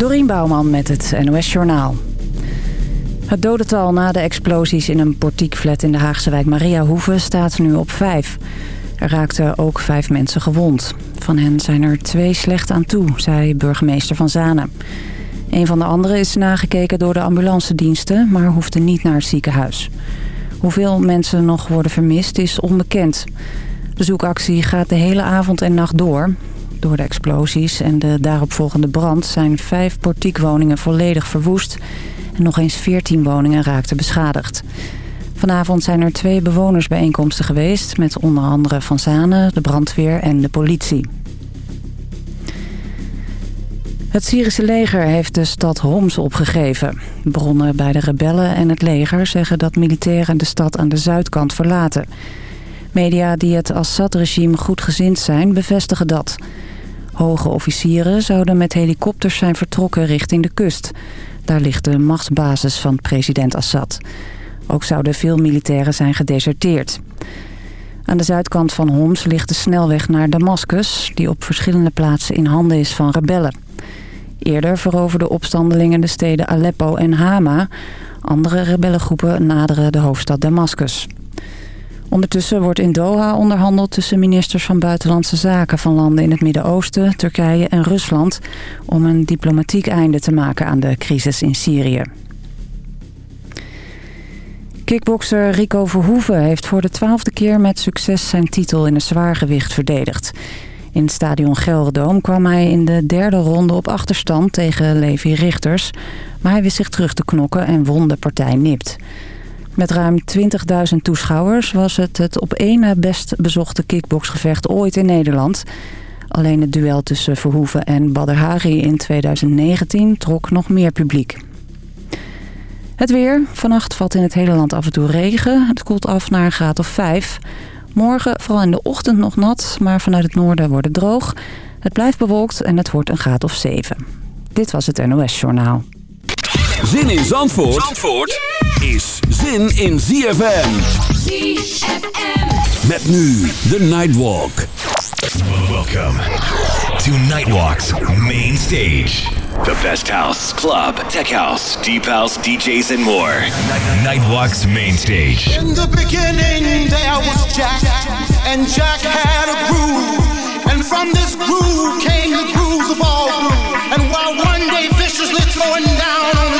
Dorien Bouwman met het NOS Journaal. Het dodental na de explosies in een portiekflat in de Haagse wijk Mariahoeve staat nu op vijf. Er raakten ook vijf mensen gewond. Van hen zijn er twee slecht aan toe, zei burgemeester Van Zanen. Een van de anderen is nagekeken door de ambulancediensten, maar hoefde niet naar het ziekenhuis. Hoeveel mensen nog worden vermist is onbekend. De zoekactie gaat de hele avond en nacht door. Door de explosies en de daaropvolgende brand zijn vijf portiekwoningen volledig verwoest... en nog eens veertien woningen raakten beschadigd. Vanavond zijn er twee bewonersbijeenkomsten geweest... met onder andere Van Zanen, de brandweer en de politie. Het Syrische leger heeft de stad Homs opgegeven. Bronnen bij de rebellen en het leger zeggen dat militairen de stad aan de zuidkant verlaten. Media die het Assad-regime goedgezind zijn bevestigen dat. Hoge officieren zouden met helikopters zijn vertrokken richting de kust. Daar ligt de machtsbasis van president Assad. Ook zouden veel militairen zijn gedeserteerd. Aan de zuidkant van Homs ligt de snelweg naar Damascus... die op verschillende plaatsen in handen is van rebellen. Eerder veroverden opstandelingen de steden Aleppo en Hama. Andere rebellengroepen naderen de hoofdstad Damascus. Ondertussen wordt in Doha onderhandeld tussen ministers van Buitenlandse Zaken van landen in het Midden-Oosten, Turkije en Rusland om een diplomatiek einde te maken aan de crisis in Syrië. Kickbokser Rico Verhoeven heeft voor de twaalfde keer met succes zijn titel in een zwaargewicht verdedigd. In het stadion Gelderdoom kwam hij in de derde ronde op achterstand tegen Levi Richters. Maar hij wist zich terug te knokken en won de partij nipt. Met ruim 20.000 toeschouwers was het het op één na best bezochte kickboxgevecht ooit in Nederland. Alleen het duel tussen Verhoeven en Badr Hari in 2019 trok nog meer publiek. Het weer. Vannacht valt in het hele land af en toe regen. Het koelt af naar een graad of 5. Morgen vooral in de ochtend nog nat, maar vanuit het noorden wordt het droog. Het blijft bewolkt en het wordt een graad of 7. Dit was het NOS Journaal. Zin in Zandvoort, Zandvoort is zin in ZFM. ZFM. Met nu de Nightwalk. Welcome to Nightwalk's main stage. The best house, club, tech house, deep house, DJs, and more. Nightwalk's main stage. In the beginning, there was Jack, and Jack had a groove. And from this groove came the grooves of all groove. And while one day viciously throwing down on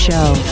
show.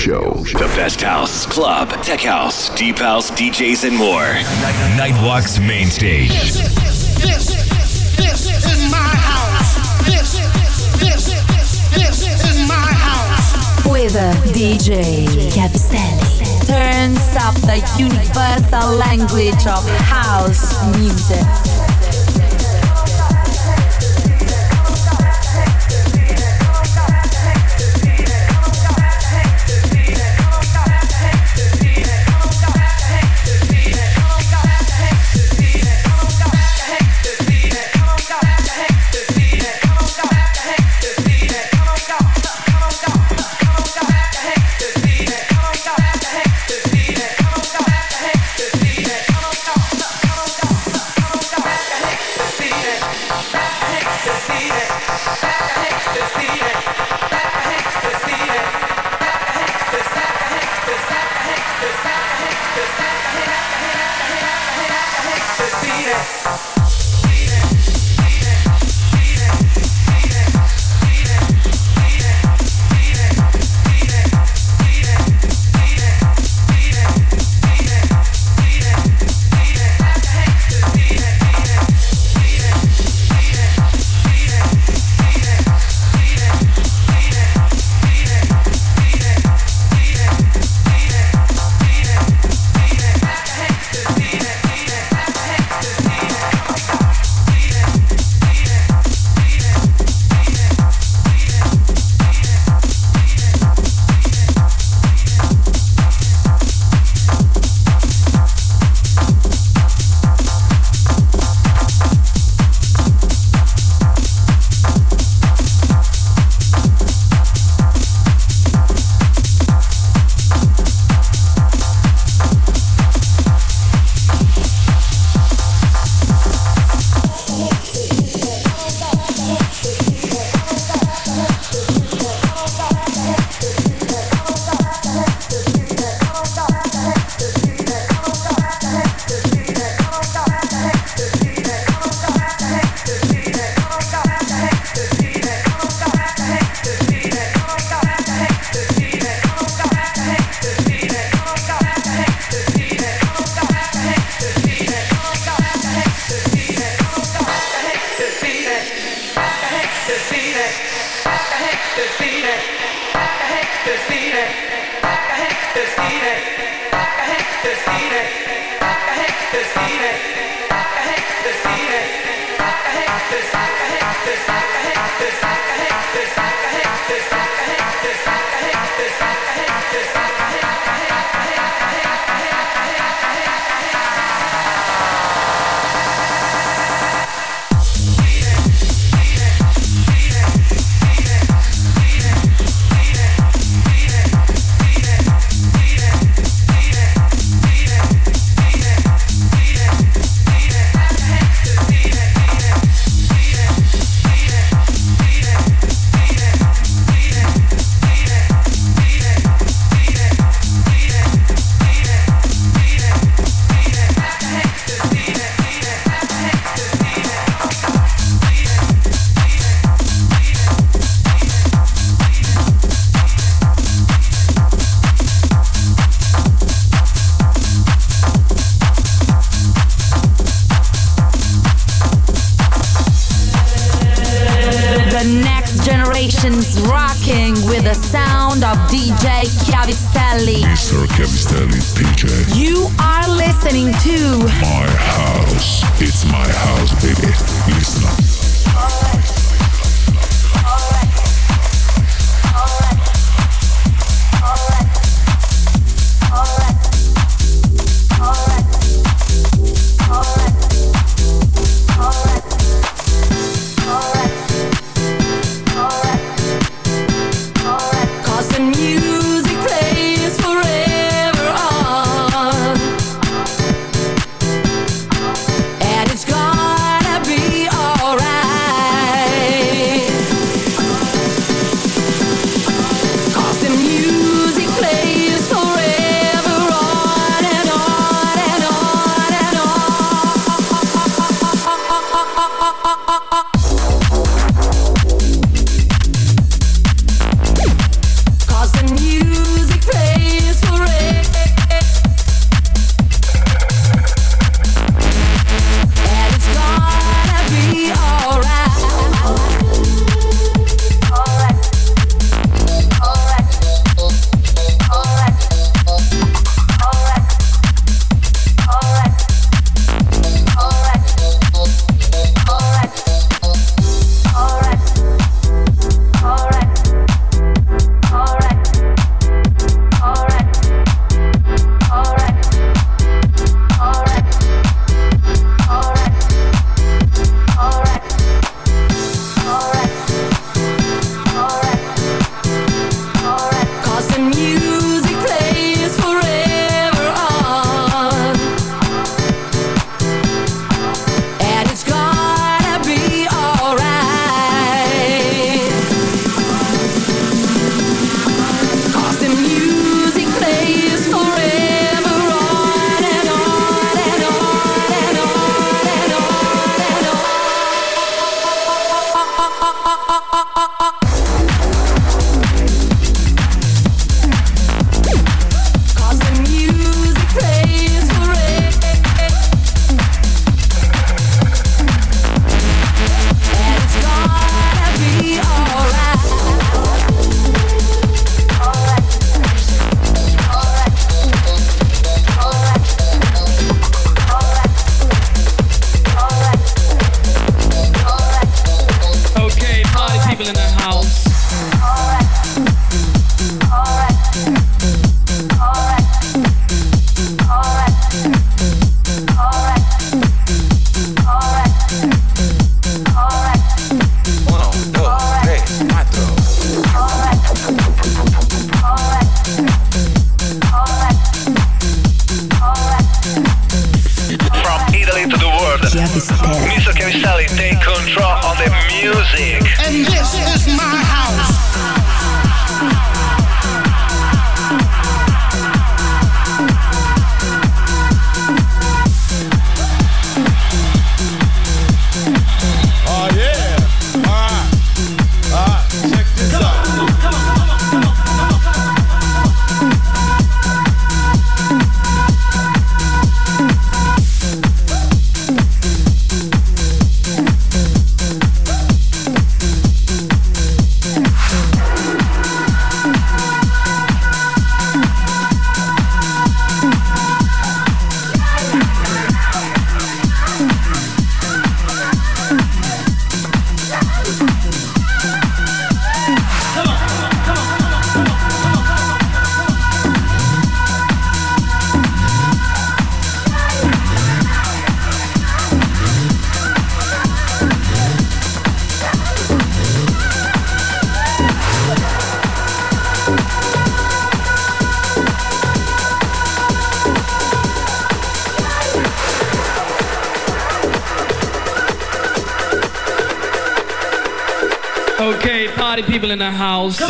Show. The best house, club, tech house, deep house, DJs, and more. Nightwalk's main stage. This, this is my house. This, this, this is my house. With DJ Chiavistelli. Turns up the universal language of house music. party people in the house.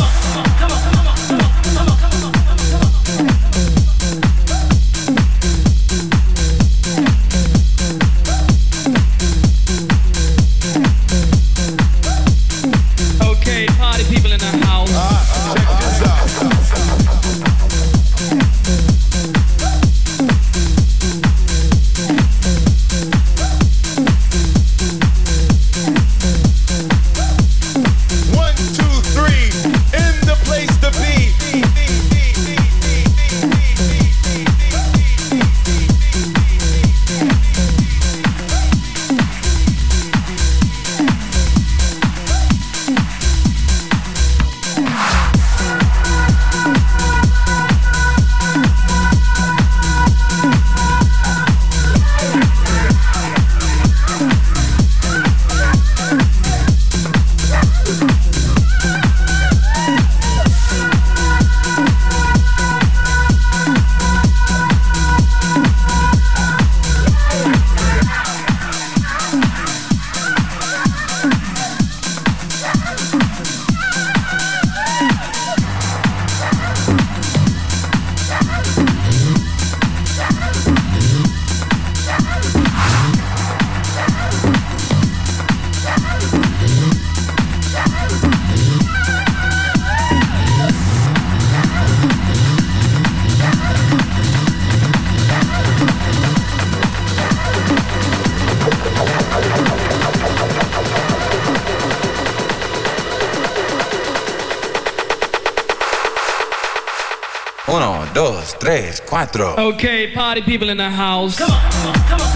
tres, cuatro. Okay, party people in the house. Come on, come on, come on.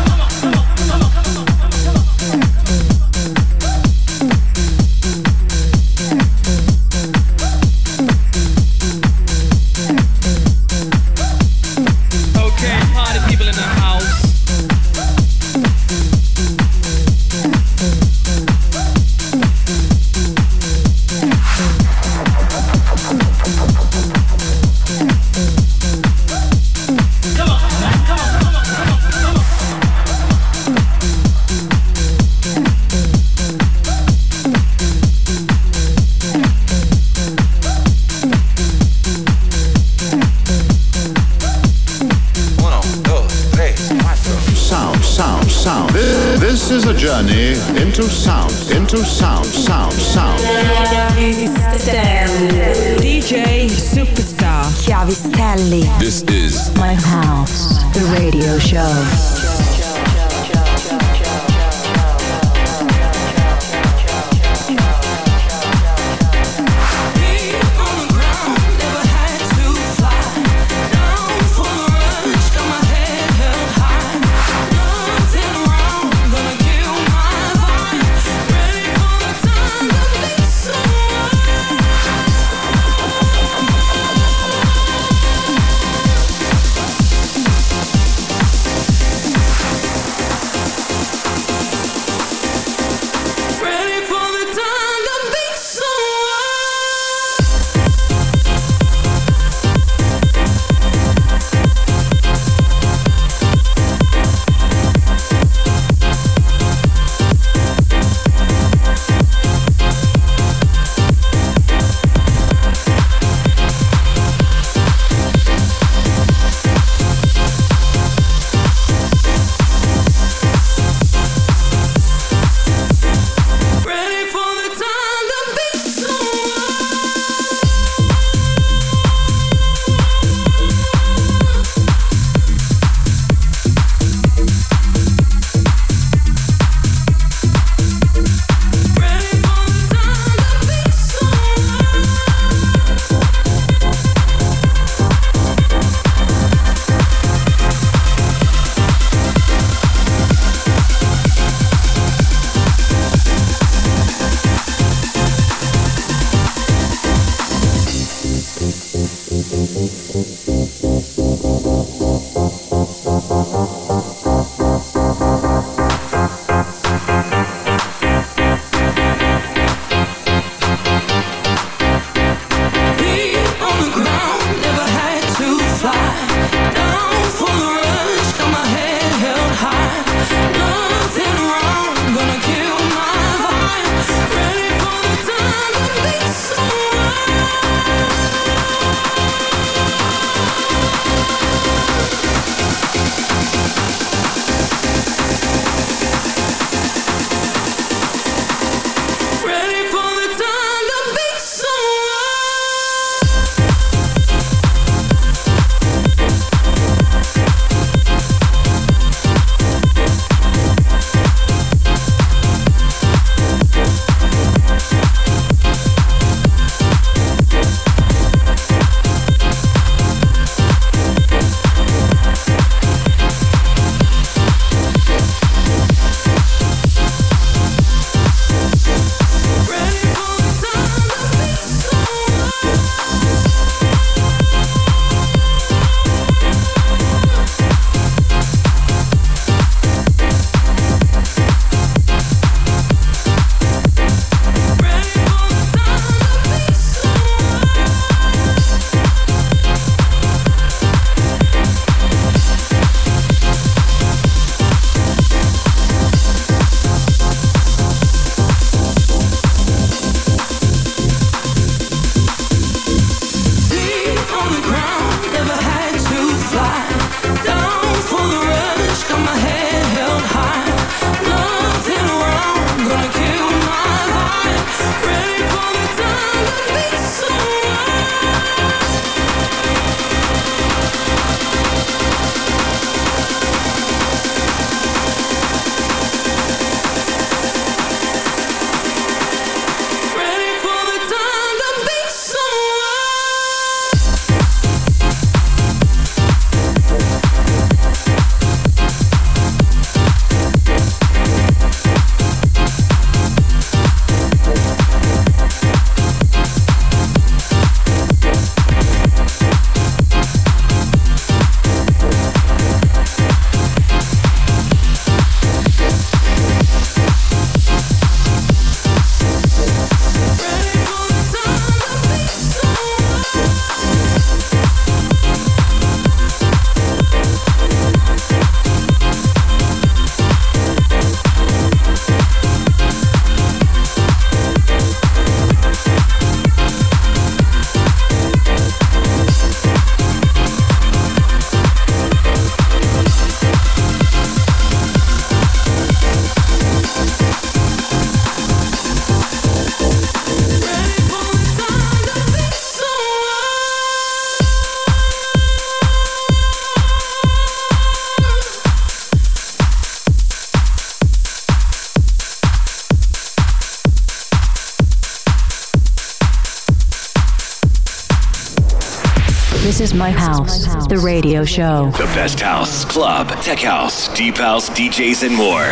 The radio show. The best house, club, tech house, deep house, DJs, and more.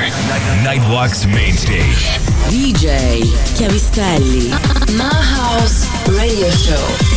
Nightwalk's main stage. DJ Chiavistelli. My House Radio Show.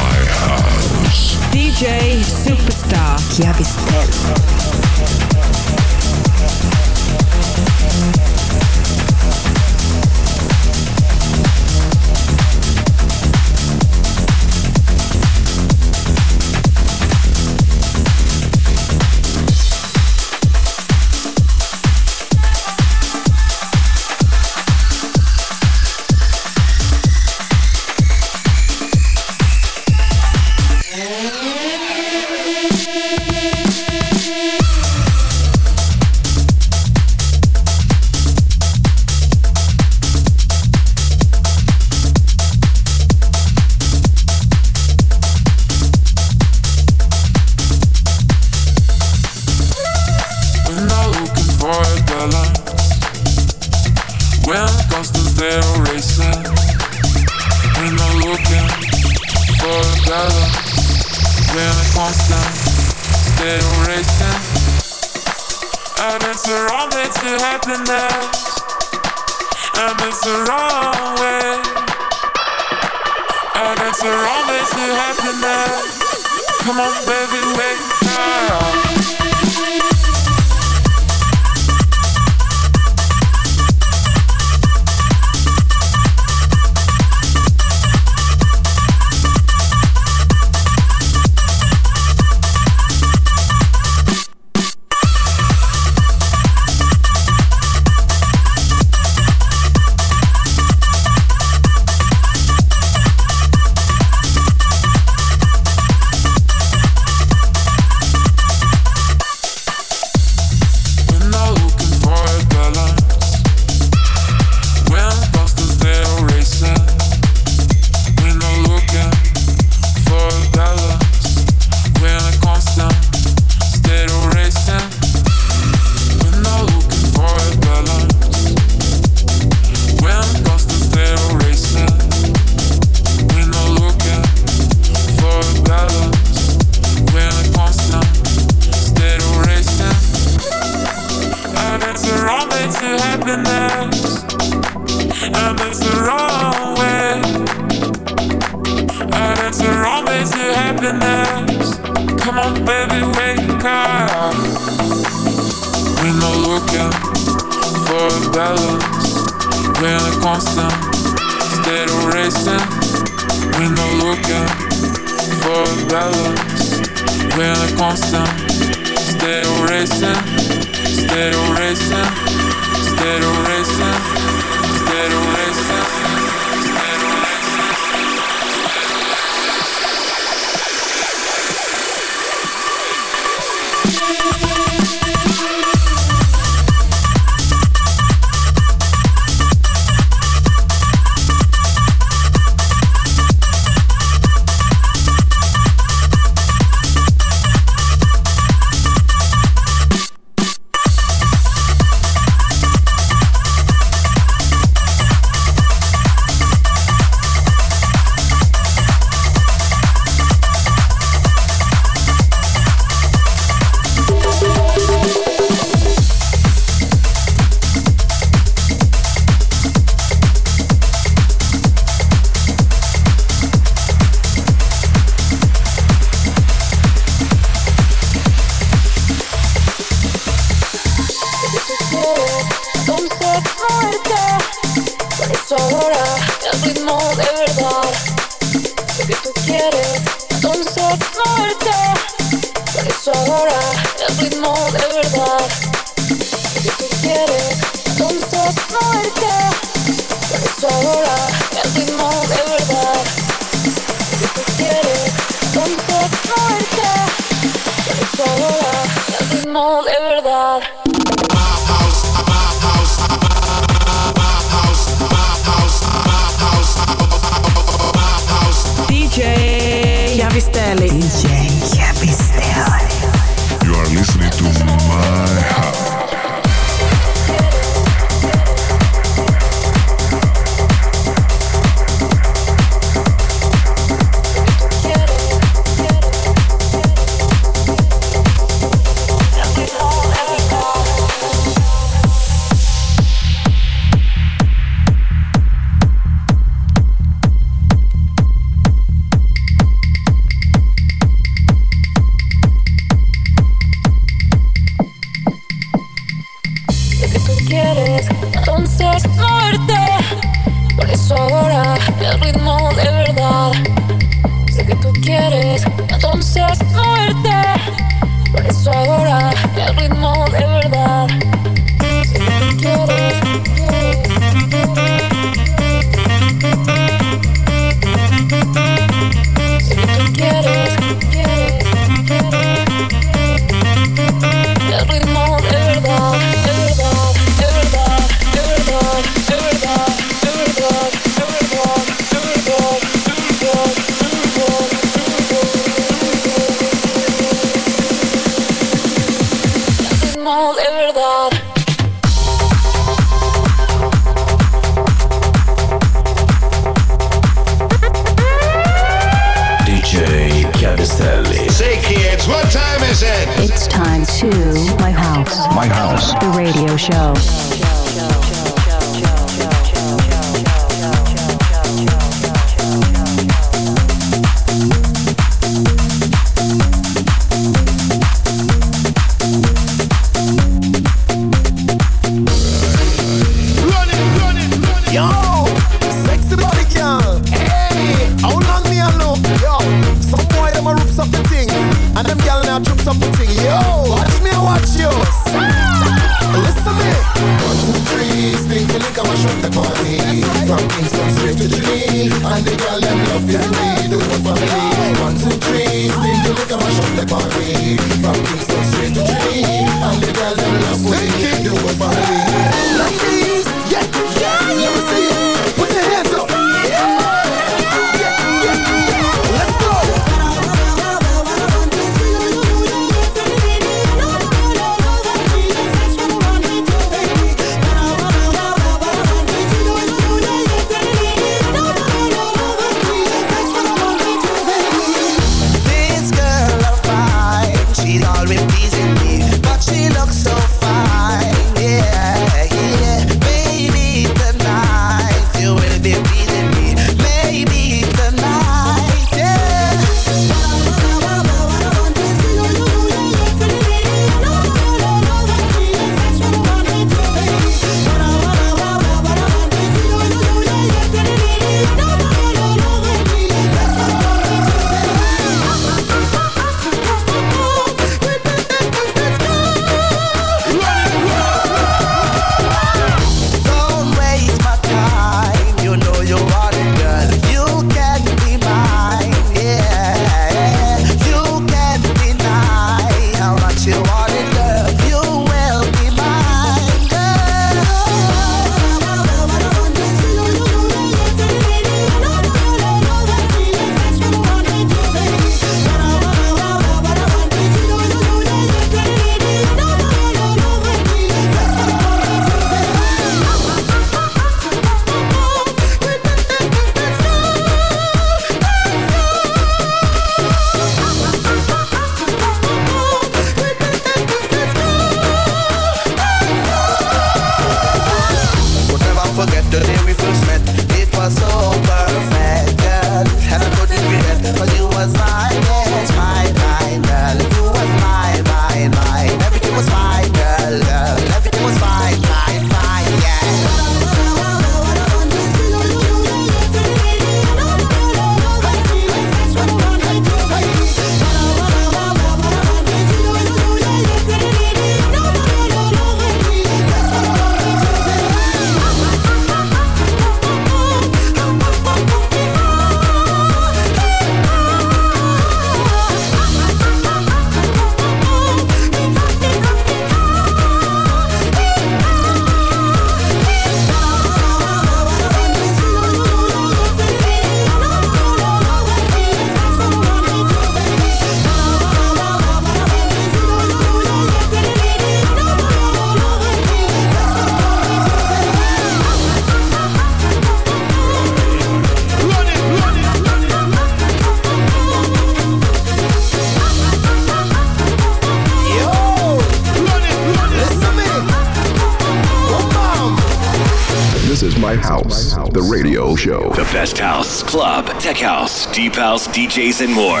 Tech house, deep house, DJs, and more.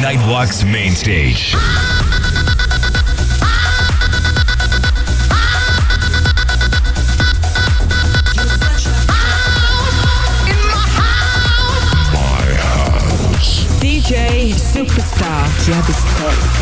Nightwalk's main stage. My house. DJ Superstar Chiavistelli.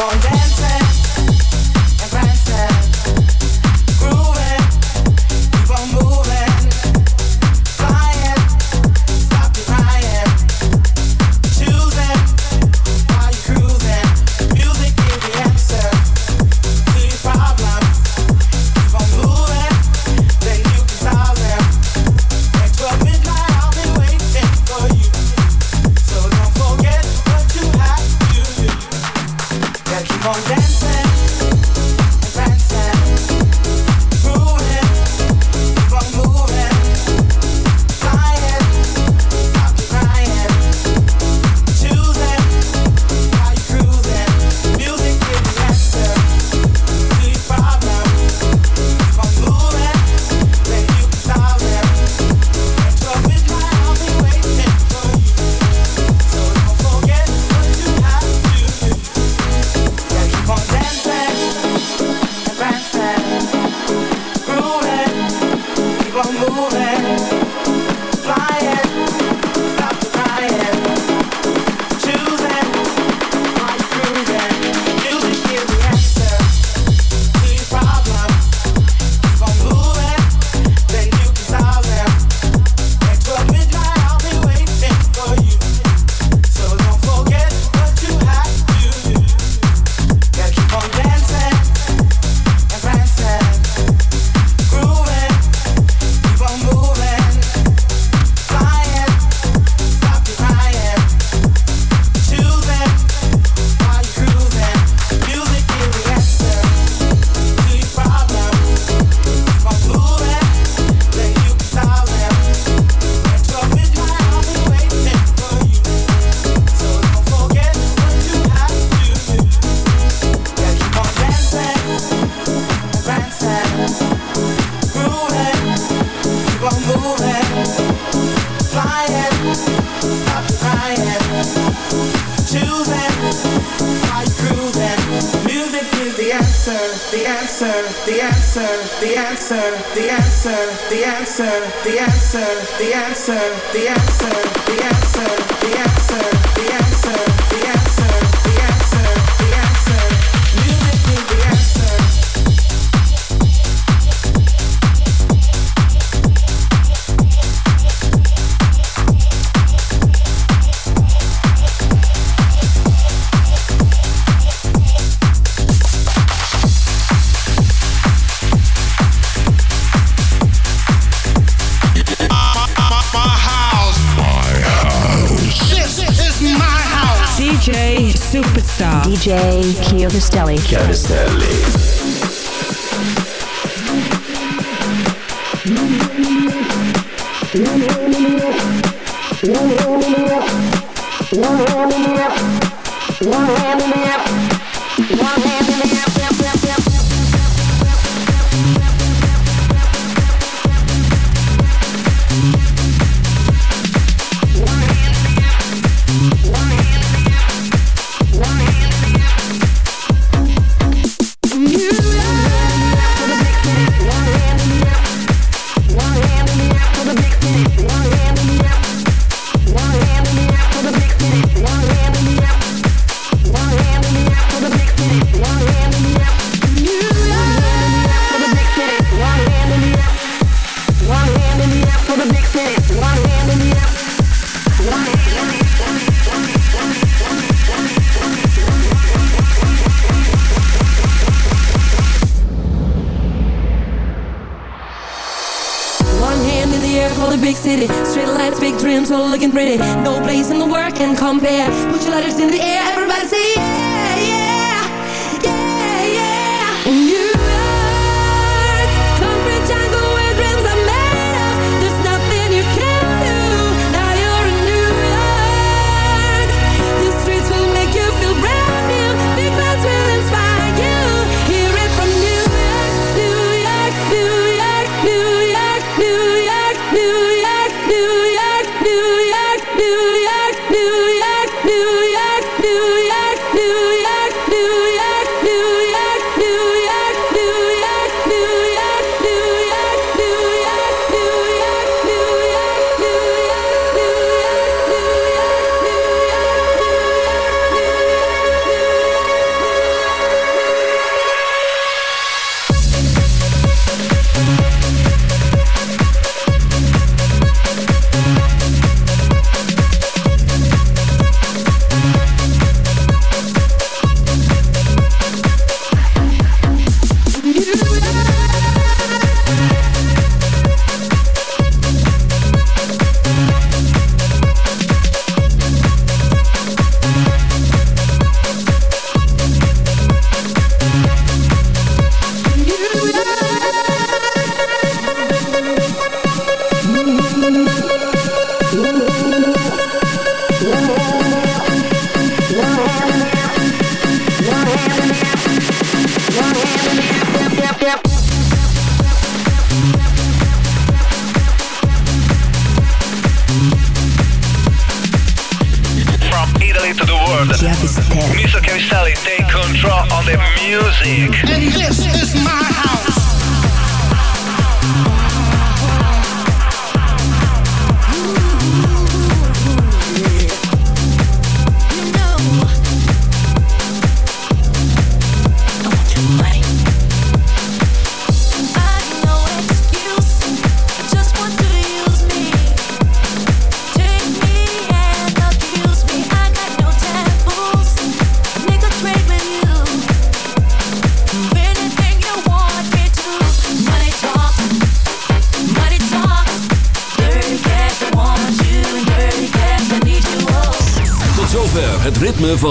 on down. One hand in the air. One hand in the air.